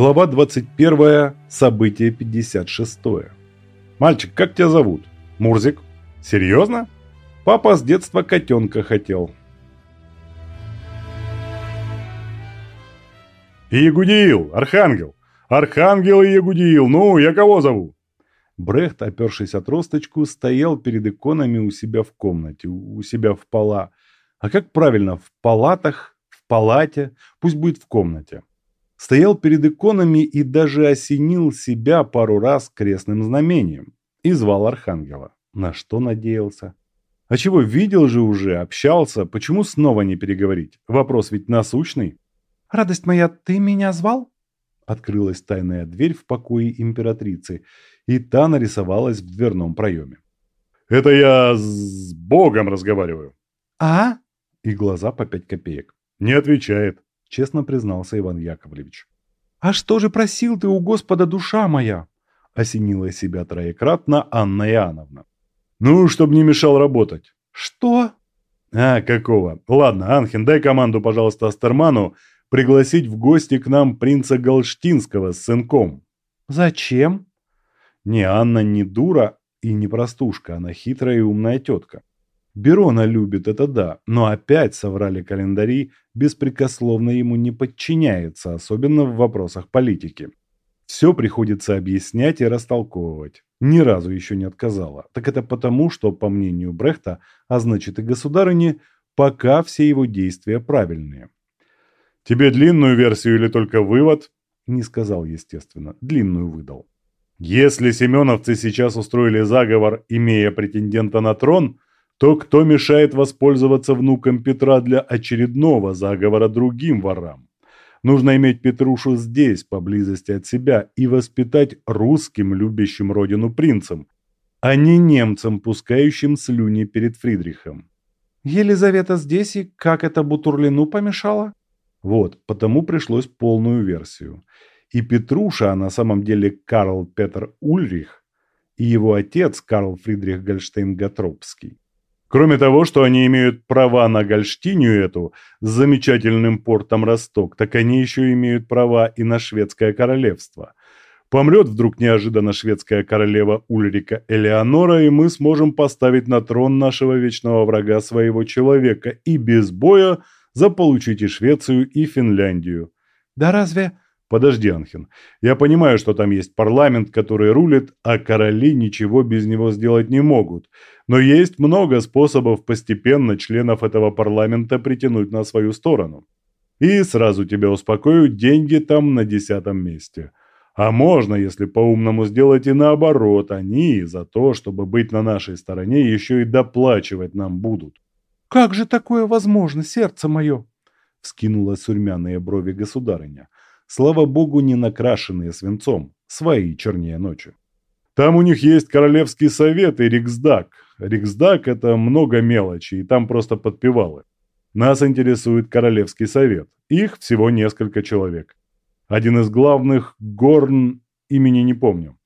Глава 21. Событие 56. «Мальчик, как тебя зовут?» «Мурзик». «Серьезно?» «Папа с детства котенка хотел». «Ягудиил! Архангел! Архангел и Ягудиил! Ну, я кого зову?» Брехт, опершись от росточку, стоял перед иконами у себя в комнате, у себя в пола. А как правильно, в палатах, в палате, пусть будет в комнате стоял перед иконами и даже осенил себя пару раз крестным знамением и звал архангела. На что надеялся? А чего, видел же уже, общался, почему снова не переговорить? Вопрос ведь насущный. «Радость моя, ты меня звал?» Открылась тайная дверь в покое императрицы, и та нарисовалась в дверном проеме. «Это я с Богом разговариваю». «А?» И глаза по пять копеек. «Не отвечает» честно признался Иван Яковлевич. «А что же просил ты у Господа, душа моя?» осенила себя троекратно Анна Иоанновна. «Ну, чтобы не мешал работать». «Что?» «А, какого? Ладно, Анхин, дай команду, пожалуйста, Астерману пригласить в гости к нам принца Галштинского с сынком». «Зачем?» Не, Анна не дура и не простушка, она хитрая и умная тетка. Берона любит, это да, но опять соврали календари, беспрекословно ему не подчиняется, особенно в вопросах политики. Все приходится объяснять и растолковывать. Ни разу еще не отказала. Так это потому, что, по мнению Брехта, а значит и государыни, пока все его действия правильные. «Тебе длинную версию или только вывод?» Не сказал, естественно. Длинную выдал. «Если семеновцы сейчас устроили заговор, имея претендента на трон», то кто мешает воспользоваться внуком Петра для очередного заговора другим ворам? Нужно иметь Петрушу здесь, поблизости от себя, и воспитать русским, любящим родину принцем, а не немцам, пускающим слюни перед Фридрихом. Елизавета здесь, и как это Бутурлину помешало? Вот, потому пришлось полную версию. И Петруша, а на самом деле Карл Петр Ульрих, и его отец Карл Фридрих Гольштейн-Гатропский. Кроме того, что они имеют права на Гольштинию эту с замечательным портом Росток, так они еще имеют права и на шведское королевство. Помрет вдруг неожиданно шведская королева Ульрика Элеонора, и мы сможем поставить на трон нашего вечного врага своего человека и без боя заполучить и Швецию, и Финляндию. Да разве... Подожди, Анхин. Я понимаю, что там есть парламент, который рулит, а короли ничего без него сделать не могут. Но есть много способов постепенно членов этого парламента притянуть на свою сторону. И сразу тебя успокою, деньги там на десятом месте. А можно, если по-умному сделать и наоборот, они за то, чтобы быть на нашей стороне, еще и доплачивать нам будут. «Как же такое возможно, сердце мое?» – вскинула сурьмяные брови государыня – слава богу, не накрашенные свинцом, свои чернее ночи. Там у них есть Королевский совет и Риксдаг. Риксдаг – это много мелочи, и там просто подпевалы. Нас интересует Королевский совет. Их всего несколько человек. Один из главных – Горн, имени не помню.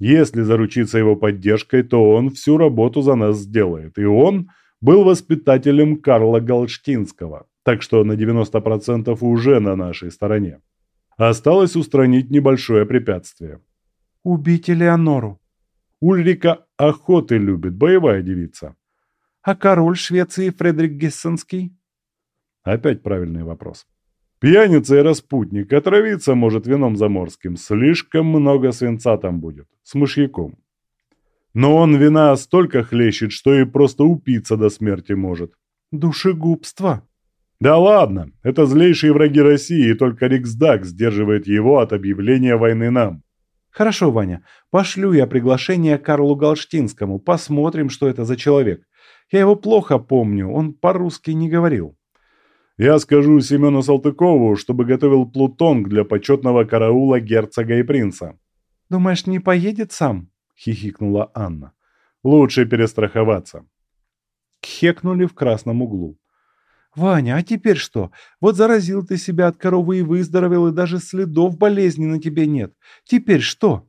Если заручиться его поддержкой, то он всю работу за нас сделает. И он был воспитателем Карла Галштинского, так что на 90% уже на нашей стороне. Осталось устранить небольшое препятствие. Убить Элеонору. Ульрика охоты любит, боевая девица. А король Швеции Фредерик Гессенский? Опять правильный вопрос. Пьяница и распутник, отравиться может вином заморским. Слишком много свинца там будет, с мышьяком. Но он вина столько хлещет, что и просто упиться до смерти может. Душегубство. Да ладно, это злейшие враги России, и только Риксдаг сдерживает его от объявления войны нам. Хорошо, Ваня, пошлю я приглашение Карлу Галштинскому, посмотрим, что это за человек. Я его плохо помню, он по-русски не говорил. Я скажу Семену Салтыкову, чтобы готовил плутонг для почетного караула герцога и принца. Думаешь, не поедет сам? Хихикнула Анна. Лучше перестраховаться. Кхекнули в красном углу. «Ваня, а теперь что? Вот заразил ты себя от коровы и выздоровел, и даже следов болезни на тебе нет. Теперь что?»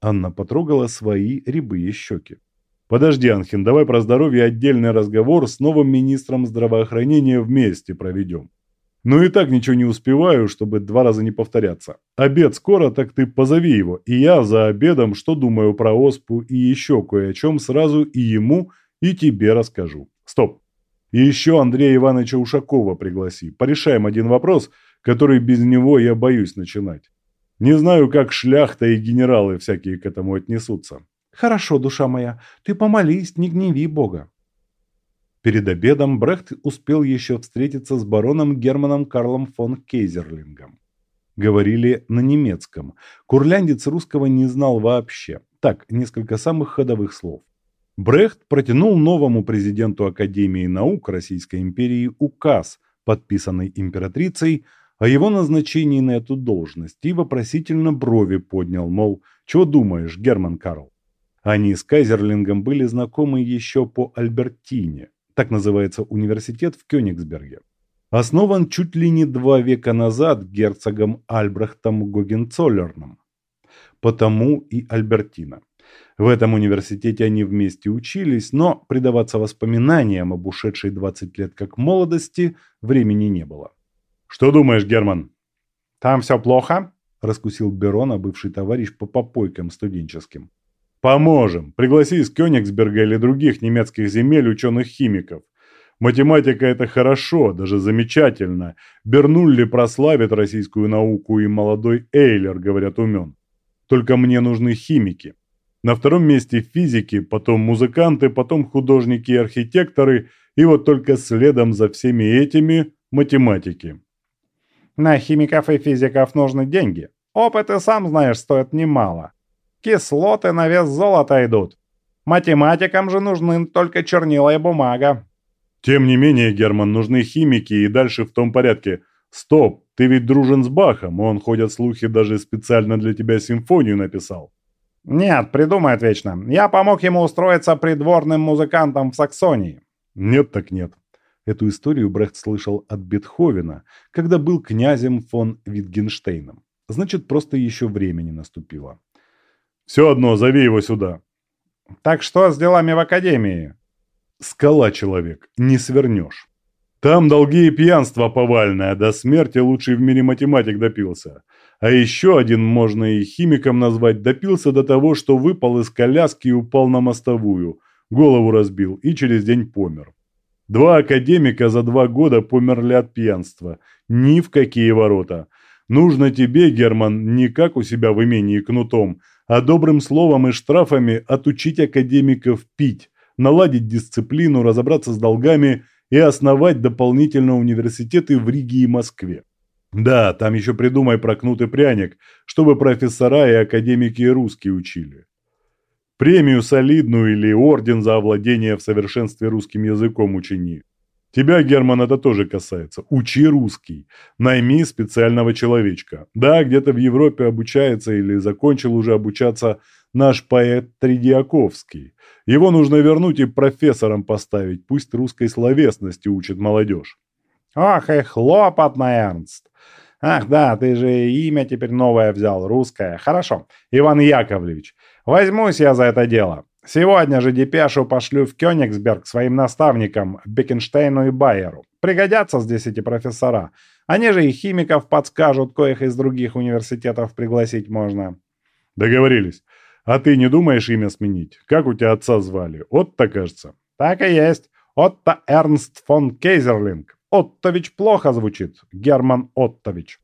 Анна потрогала свои рябые щеки. «Подожди, Анхин, давай про здоровье отдельный разговор с новым министром здравоохранения вместе проведем. Но и так ничего не успеваю, чтобы два раза не повторяться. Обед скоро, так ты позови его, и я за обедом, что думаю про оспу и еще кое о чем сразу и ему, и тебе расскажу. Стоп. И еще Андрея Ивановича Ушакова пригласи. Порешаем один вопрос, который без него я боюсь начинать. Не знаю, как шляхта и генералы всякие к этому отнесутся. Хорошо, душа моя, ты помолись, не гневи Бога. Перед обедом Брехт успел еще встретиться с бароном Германом Карлом фон Кейзерлингом. Говорили на немецком. Курляндец русского не знал вообще. Так, несколько самых ходовых слов. Брехт протянул новому президенту Академии наук Российской империи указ, подписанный императрицей, о его назначении на эту должность и вопросительно брови поднял, мол, чего думаешь, Герман Карл? Они с Кайзерлингом были знакомы еще по Альбертине, так называется университет в Кёнигсберге. Основан чуть ли не два века назад герцогом Альбрехтом Гогенцоллерном. Потому и Альбертина. В этом университете они вместе учились, но предаваться воспоминаниям об ушедшей 20 лет как молодости времени не было. «Что думаешь, Герман?» «Там все плохо?» – раскусил Берона, бывший товарищ по попойкам студенческим. Поможем. Пригласи из Кёнигсберга или других немецких земель ученых-химиков. Математика – это хорошо, даже замечательно. Бернулли прославит российскую науку, и молодой Эйлер, говорят, умен. Только мне нужны химики. На втором месте физики, потом музыканты, потом художники и архитекторы, и вот только следом за всеми этими – математики. На химиков и физиков нужны деньги. Опыт, и сам знаешь, стоит немало. Кислоты на вес золота идут. Математикам же нужны только чернила и бумага. Тем не менее, Герман, нужны химики и дальше в том порядке. Стоп, ты ведь дружен с Бахом, он, ходят слухи, даже специально для тебя симфонию написал. Нет, придумает вечно. Я помог ему устроиться придворным музыкантом в Саксонии. Нет так нет. Эту историю Брехт слышал от Бетховена, когда был князем фон Витгенштейном. Значит, просто еще времени наступило. Все одно, зови его сюда. Так что с делами в академии? Скала человек, не свернешь. Там долги и пьянство повальное, до смерти лучший в мире математик допился. А еще один можно и химиком назвать, допился до того, что выпал из коляски и упал на мостовую, голову разбил и через день помер. Два академика за два года померли от пьянства. Ни в какие ворота. Нужно тебе, Герман, не как у себя в имении кнутом, а добрым словом и штрафами отучить академиков пить, наладить дисциплину, разобраться с долгами и основать дополнительно университеты в Риге и Москве. Да, там еще придумай про кнут и пряник, чтобы профессора и академики русские учили. Премию солидную или орден за овладение в совершенстве русским языком учини. Тебя, Герман, это тоже касается. Учи русский. Найми специального человечка. Да, где-то в Европе обучается или закончил уже обучаться наш поэт Тридиаковский. Его нужно вернуть и профессором поставить. Пусть русской словесности учит молодежь. Ох и хлопотно, Эрнст. Ах да, ты же имя теперь новое взял, русское. Хорошо, Иван Яковлевич. Возьмусь я за это дело. Сегодня же депешу пошлю в Кёнигсберг своим наставникам Бекенштейну и Байеру. Пригодятся здесь эти профессора. Они же и химиков подскажут, коих из других университетов пригласить можно. Договорились. А ты не думаешь имя сменить? Как у тебя отца звали? Отто, кажется. Так и есть. Отто Эрнст фон Кейзерлинг. Оттович плохо звучит. Герман Оттович.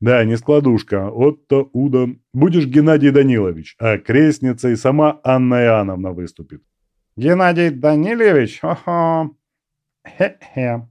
Да, не складушка, Отто, Уда. Будешь Геннадий Данилович, а крестница и сама Анна Иоанновна выступит. Геннадий Данилович? Хо-хо. Хе-хе.